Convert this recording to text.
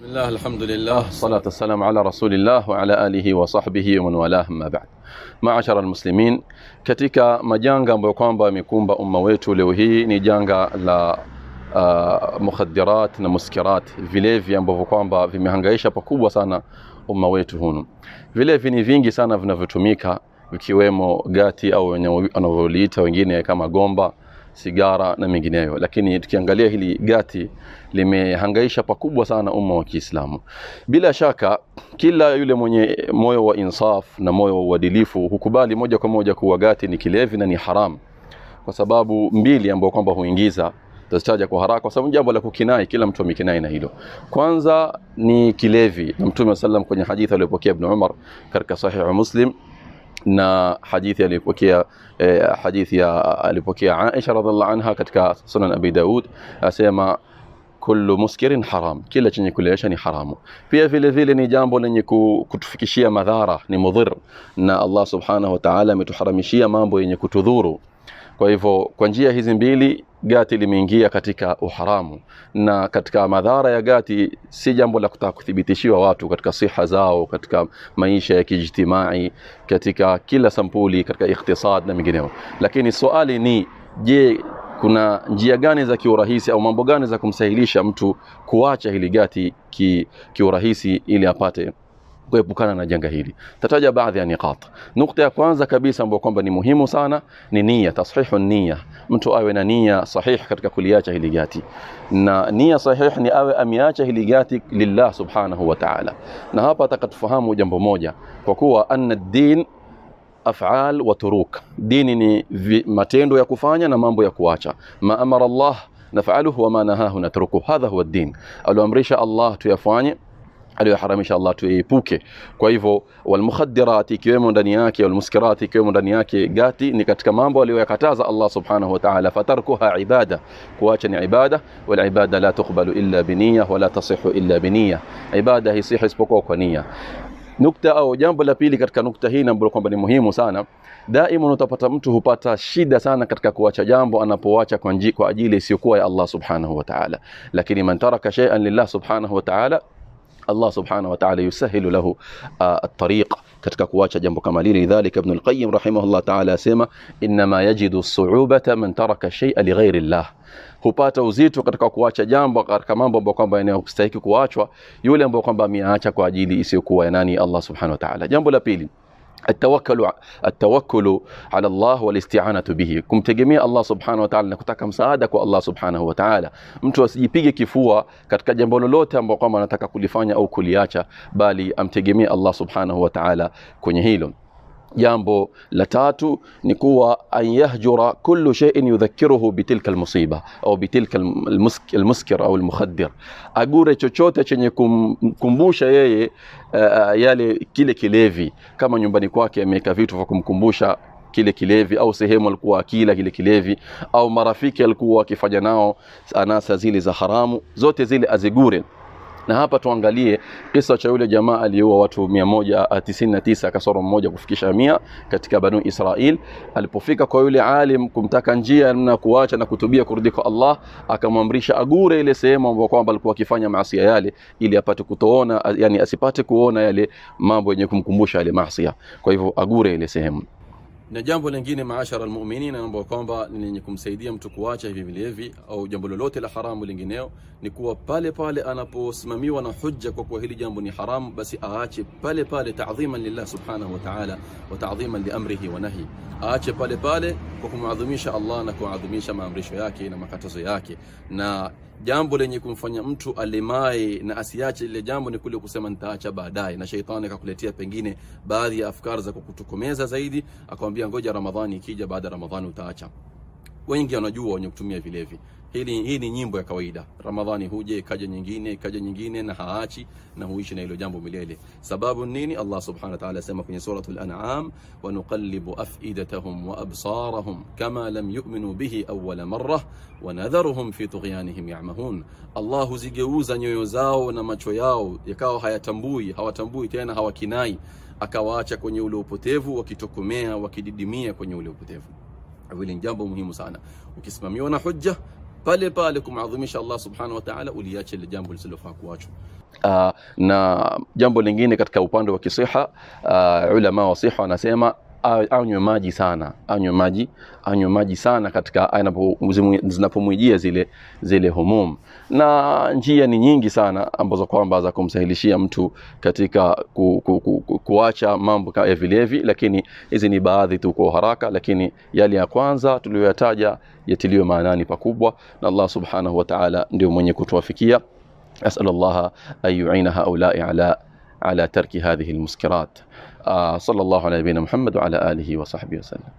بسم الله الحمد لله الصلاة والسلام على رسول الله وعلى آله وصحbihi ومن والاه أما بعد Maashara almuslimin, katika majanga ambayo kwamba yamekumba umma wetu leo hii ni janga la uh, mukhaddirat na muskirat, vilevi ambavyo kwamba vimehangaisha pakubwa sana umma wetu hunu. Vilevi ni vingi sana vinavyotumika vikiwemo gati au wanavyoliita wengine kama gomba sigara na mengineyo, lakini tukiangalia hili gati limehangaisha pakubwa sana umma wa Kiislamu. Bila shaka kila yule mwenye moyo wa insaf na moyo wa uadilifu hukubali moja kwa moja kuwa gati ni kilevi na ni haram, kwa sababu mbili ambayo kwamba huingiza tazitaja kwa haraka, kwa sababu jambo la kukinai, kila mtu amekinai na hilo. Kwanza ni kilevi, na Mtume sallam kwenye hadithi aliyopokea Ibn Umar katika Sahihu Muslim na hadithi aliyopokea eh, hadithi ya alipokea Aisha radhiallahu anha katika Sunan Abi Daud asema kullu muskirin haram, kila chenye kulewesha ni haramu. Pia vile vile ni jambo lenye kutufikishia madhara, ni mudhir, na Allah subhanahu wa ta'ala ametuharamishia mambo yenye kutudhuru. Kwa hivyo kwa njia hizi mbili gati limeingia katika uharamu, na katika madhara ya gati si jambo la kutaka kuthibitishiwa watu katika siha zao, katika maisha ya kijtimai, katika kila sampuli, katika ikhtisad na mengineo. Lakini swali ni je, kuna njia gani za kiurahisi au mambo gani za kumsahilisha mtu kuacha hili gati ki, kiurahisi ili apate kuepukana na janga hili. Tataja baadhi ya niqat. Nukta ya kwanza kabisa ambayo kwamba ni muhimu sana ni nia, tashihu nia. Mtu awe na nia sahihi katika kuliacha hili gati, na nia sahihi ni awe ameacha hili gati lillah subhanahu wa ta'ala. Na hapa atakatufahamu jambo moja, kwa kuwa anna din af'al wa turuk, dini ni matendo ya kufanya na mambo ya kuacha. Ma amara Allah naf'aluhu wa ma nahahu natruku, hadha huwa din. Alioamrisha Allah tuyafanye aliyoharamisha Allah tuepuke. Kwa hivyo walmukhaddirat, ikiwemo ndani yake walmuskirati, ikiwemo ndani yake gati, ni katika mambo aliyoyakataza Allah subhanahu wa ta'ala. Fatarkuha ibada, kuacha ni ibada. Wal ibada la tuqbalu illa biniya wala tasihu illa biniya, ibada hisihi isipokuwa kwa nia. Nukta au jambo la pili katika nukta hii ambalo kwamba ni muhimu sana, daima utapata mtu hupata shida sana katika kuacha jambo anapoacha kwa, kwa ajili isiyokuwa ya Allah subhanahu wa ta'ala. Lakini man taraka shay'an lillah subhanahu wa ta'ala Subhanahu wa ta'ala yusahilu lahu uh, at-tariq katika kuacha jambo kama lile. Lidhalika Ibn al-Qayyim rahimahullah ta'ala asema inma yajidu as-su'ubata man taraka shay'a li ghayri Allah, hupata uzito katika kuacha jambo katika mambo ambayo kwamba yanayostahili kuachwa yule ambaye kwamba ameacha kwa ajili isiyokuwa ya nani? Allah subhanahu wa ta'ala. Jambo la pili التوكل التوكل على الله والاستعانة به kumtegemea Allah subhanahu wa ta'ala na kutaka msaada kwa Allah subhanahu wa ta'ala. Mtu asijipige kifua katika jambo lolote ambalo kwamba anataka kulifanya au kuliacha, bali amtegemee Allah subhanahu wa ta'ala kwenye hilo. Jambo la tatu ni kuwa an yahjura kullu shay'in yudhakkiruhu bitilka almusiba au bitilka almuskir au almukhaddir, agure chochote chenye kumkumbusha yeye uh, yale kile kilevi, kama nyumbani kwake ameweka vitu vya kumkumbusha kile kilevi au sehemu alikuwa akila kile kilevi au marafiki alikuwa akifanya nao anasa zile za haramu, zote zile azigure na hapa tuangalie kisa cha yule jamaa aliyeua watu 199 kasoro mmoja kufikisha mia katika Banu Israil. Alipofika kwa yule alim kumtaka njia na kuacha na kutubia kurudi kwa Allah, akamwamrisha agure ile sehemu ambayo kwamba alikuwa akifanya maasi yale, ili apate kutoona, yani asipate kuona yale mambo yenye kumkumbusha yale maasi. Kwa hivyo agure ile sehemu na jambo lingine maashara almu'minin, naomba kwamba ni lenye kumsaidia mtu kuacha hivi vilevi au jambo lolote la haramu lingineo, ni kuwa pale pale anaposimamiwa na hujja kwa kuwa hili jambo ni haramu, basi aache pale pale, ta'dhiman lillah subhanahu wa ta'ala wa ta'dhiman li amrihi wa nahi, aache pale pale kwa kumadhimisha Allah na kuadhimisha maamrisho yake na makatazo yake. Na jambo lenye kumfanya mtu alemae na asiache lile jambo ni kule kusema nitaacha baadaye, na sheitani akakuletea pengine baadhi ya afkari za kukutokomeza zaidi, akamwambia ngoja Ramadhani ikija, baada ya Ramadhani utaacha. Wengi wanajua wenye kutumia vilevi hili, hii ni nyimbo ya kawaida. Ramadhani huje ikaja nyingine ikaja nyingine, na haachi na huishi na hilo jambo milele. Sababu nini? Allah subhanahu wa ta'ala asema kwenye suratul An'am, wa nuqallibu afidatahum wa absarahum kama lam yu'minu bihi awwala marra wa nadharuhum fi tughyanihim ya'mahun. Allah huzigeuza nyoyo zao na macho yao yakawa hayatambui, hawatambui tena, hawakinai, akawaacha kwenye ule upotevu, wakitokomea wakididimia kwenye ule upotevu. Hili ni jambo muhimu sana. Ukisimamiwa na hujja pale pale kumadhimisha Allah subhanahu wa ta'ala, uliache ile jambo lisilofaa kuachwa. Uh, na jambo lingine katika upande wa kisiha uh, ulama wa siha wanasema anywe maji sana, anywe maji, anywe maji sana katika zinapomwijia zile zile humum. Na njia ni nyingi sana ambazo kwamba za kumsahilishia mtu katika ku, ku, ku, ku, kuacha mambo ya eh, vilevi, lakini hizi ni baadhi tu kwa haraka, lakini yale ya kwanza tuliyoyataja yatiliwe maanani pakubwa, na Allah subhanahu wa ta'ala ndio mwenye kutuwafikia. As'alullaha an yu'ina haula'i ala ala tarki hadhihi almuskirat. صلى الله على نبينا محمد وعلى آله وصحبه وسلم.